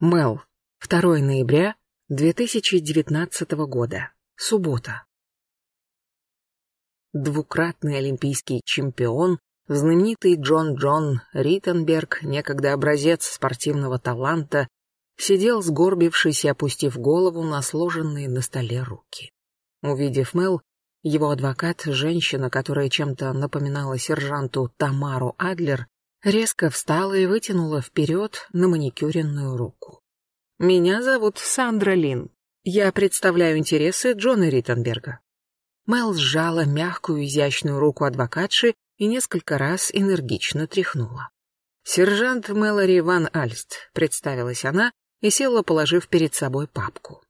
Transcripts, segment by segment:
Мел. 2 ноября 2019 года. Суббота. Двукратный олимпийский чемпион, знаменитый Джон Джон Риттенберг, некогда образец спортивного таланта, сидел сгорбившись и опустив голову на сложенные на столе руки. Увидев Мел, его адвокат, женщина, которая чем-то напоминала сержанту Тамару Адлер, резко встала и вытянула вперед на маникюренную руку. «Меня зовут Сандра Лин. Я представляю интересы Джона Риттенберга». Мел сжала мягкую изящную руку адвокатши и несколько раз энергично тряхнула. «Сержант Мэлори Ван Альст», — представилась она и села, положив перед собой папку.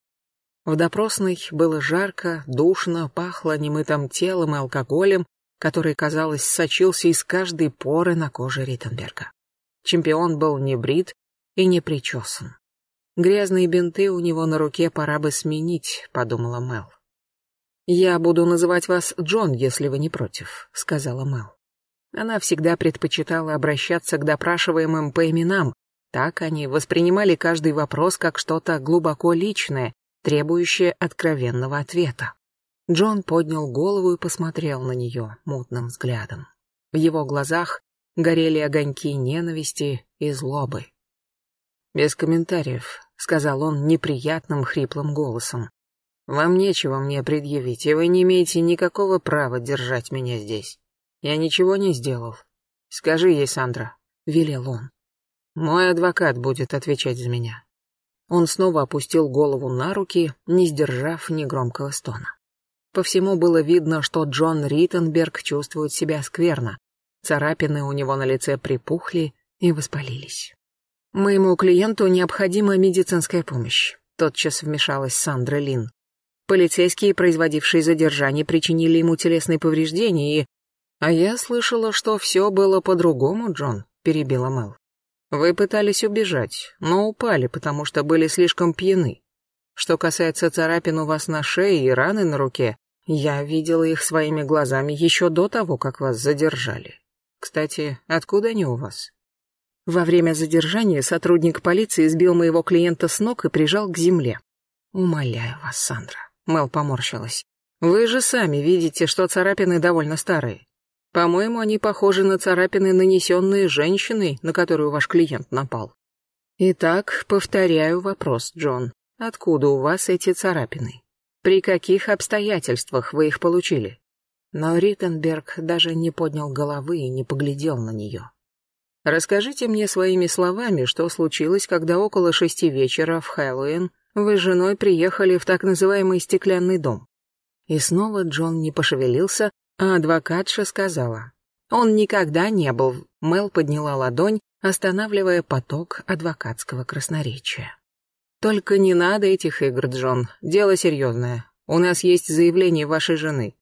В допросной было жарко, душно, пахло немытым телом и алкоголем, который, казалось, сочился из каждой поры на коже Риттенберга. Чемпион был не брит и не причесан. Грязные бинты у него на руке пора бы сменить, подумала Мел. «Я буду называть вас Джон, если вы не против», — сказала Мел. Она всегда предпочитала обращаться к допрашиваемым по именам, так они воспринимали каждый вопрос как что-то глубоко личное, требующее откровенного ответа. Джон поднял голову и посмотрел на нее мутным взглядом. В его глазах горели огоньки ненависти и злобы. «Без комментариев», — сказал он неприятным хриплым голосом. «Вам нечего мне предъявить, и вы не имеете никакого права держать меня здесь. Я ничего не сделал. Скажи ей, Сандра», — велел он. «Мой адвокат будет отвечать за меня». Он снова опустил голову на руки, не сдержав ни громкого стона. По всему было видно, что Джон Риттенберг чувствует себя скверно. Царапины у него на лице припухли и воспалились. «Моему клиенту необходима медицинская помощь», — тотчас вмешалась Сандра Лин. Полицейские, производившие задержание, причинили ему телесные повреждения и... «А я слышала, что все было по-другому, Джон», — перебила Мэл. «Вы пытались убежать, но упали, потому что были слишком пьяны. Что касается царапин у вас на шее и раны на руке, я видела их своими глазами еще до того, как вас задержали. Кстати, откуда они у вас? Во время задержания сотрудник полиции сбил моего клиента с ног и прижал к земле. Умоляю вас, Сандра. Мел поморщилась. Вы же сами видите, что царапины довольно старые. По-моему, они похожи на царапины, нанесенные женщиной, на которую ваш клиент напал. Итак, повторяю вопрос, Джон. Откуда у вас эти царапины? При каких обстоятельствах вы их получили? Но Риттенберг даже не поднял головы и не поглядел на нее. Расскажите мне своими словами, что случилось, когда около шести вечера в Хэллоуин вы с женой приехали в так называемый стеклянный дом. И снова Джон не пошевелился, а адвокатша сказала. Он никогда не был. Мел подняла ладонь, останавливая поток адвокатского красноречия. Только не надо этих игр, Джон. Дело серьезное. У нас есть заявление вашей жены.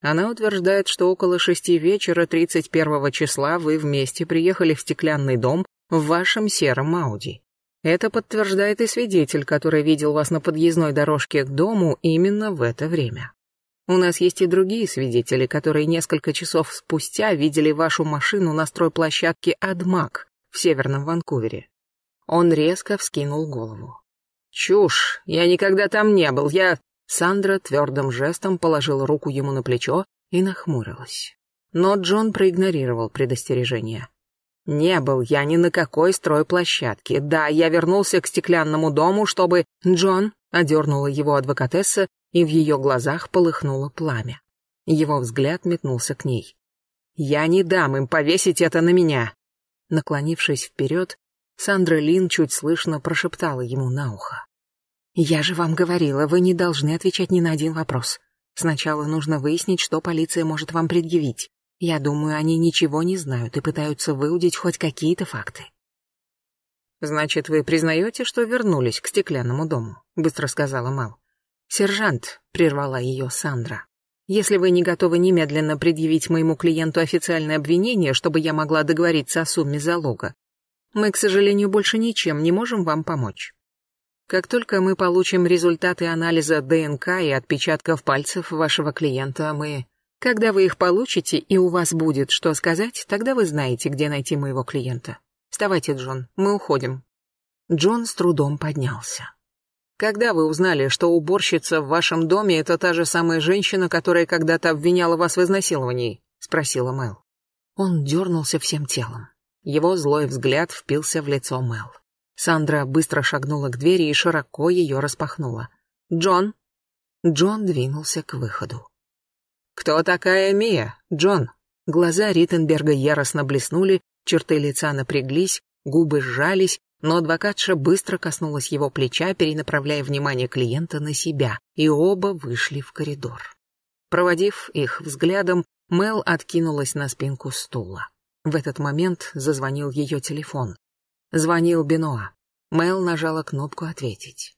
Она утверждает, что около шести вечера 31 числа вы вместе приехали в стеклянный дом в вашем сером Ауди. Это подтверждает и свидетель, который видел вас на подъездной дорожке к дому именно в это время. У нас есть и другие свидетели, которые несколько часов спустя видели вашу машину на стройплощадке Адмак в Северном Ванкувере. Он резко вскинул голову. «Чушь! Я никогда там не был, я...» Сандра твердым жестом положила руку ему на плечо и нахмурилась. Но Джон проигнорировал предостережение. «Не был я ни на какой стройплощадке. Да, я вернулся к стеклянному дому, чтобы...» «Джон!» — одернула его адвокатесса, и в ее глазах полыхнуло пламя. Его взгляд метнулся к ней. «Я не дам им повесить это на меня!» Наклонившись вперед, Сандра Лин чуть слышно прошептала ему на ухо. «Я же вам говорила, вы не должны отвечать ни на один вопрос. Сначала нужно выяснить, что полиция может вам предъявить. Я думаю, они ничего не знают и пытаются выудить хоть какие-то факты». «Значит, вы признаете, что вернулись к стеклянному дому?» — быстро сказала Мал. «Сержант», — прервала ее Сандра, — «если вы не готовы немедленно предъявить моему клиенту официальное обвинение, чтобы я могла договориться о сумме залога, мы, к сожалению, больше ничем не можем вам помочь. Как только мы получим результаты анализа ДНК и отпечатков пальцев вашего клиента, мы... Когда вы их получите и у вас будет что сказать, тогда вы знаете, где найти моего клиента. Вставайте, Джон, мы уходим. Джон с трудом поднялся. «Когда вы узнали, что уборщица в вашем доме — это та же самая женщина, которая когда-то обвиняла вас в изнасиловании?» — спросила Мэл. Он дернулся всем телом. Его злой взгляд впился в лицо Мэл. Сандра быстро шагнула к двери и широко ее распахнула. «Джон!» Джон двинулся к выходу. «Кто такая Мия, Джон?» Глаза Риттенберга яростно блеснули, черты лица напряглись, губы сжались, но адвокатша быстро коснулась его плеча, перенаправляя внимание клиента на себя, и оба вышли в коридор. Проводив их взглядом, Мел откинулась на спинку стула. В этот момент зазвонил ее телефон. Звонил Бенуа. Мел нажала кнопку «Ответить».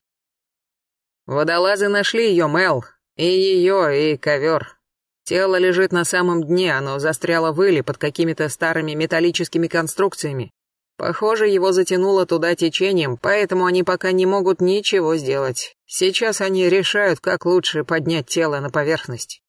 «Водолазы нашли ее, Мел. И ее, и ковер. Тело лежит на самом дне, оно застряло в иле под какими-то старыми металлическими конструкциями. Похоже, его затянуло туда течением, поэтому они пока не могут ничего сделать. Сейчас они решают, как лучше поднять тело на поверхность.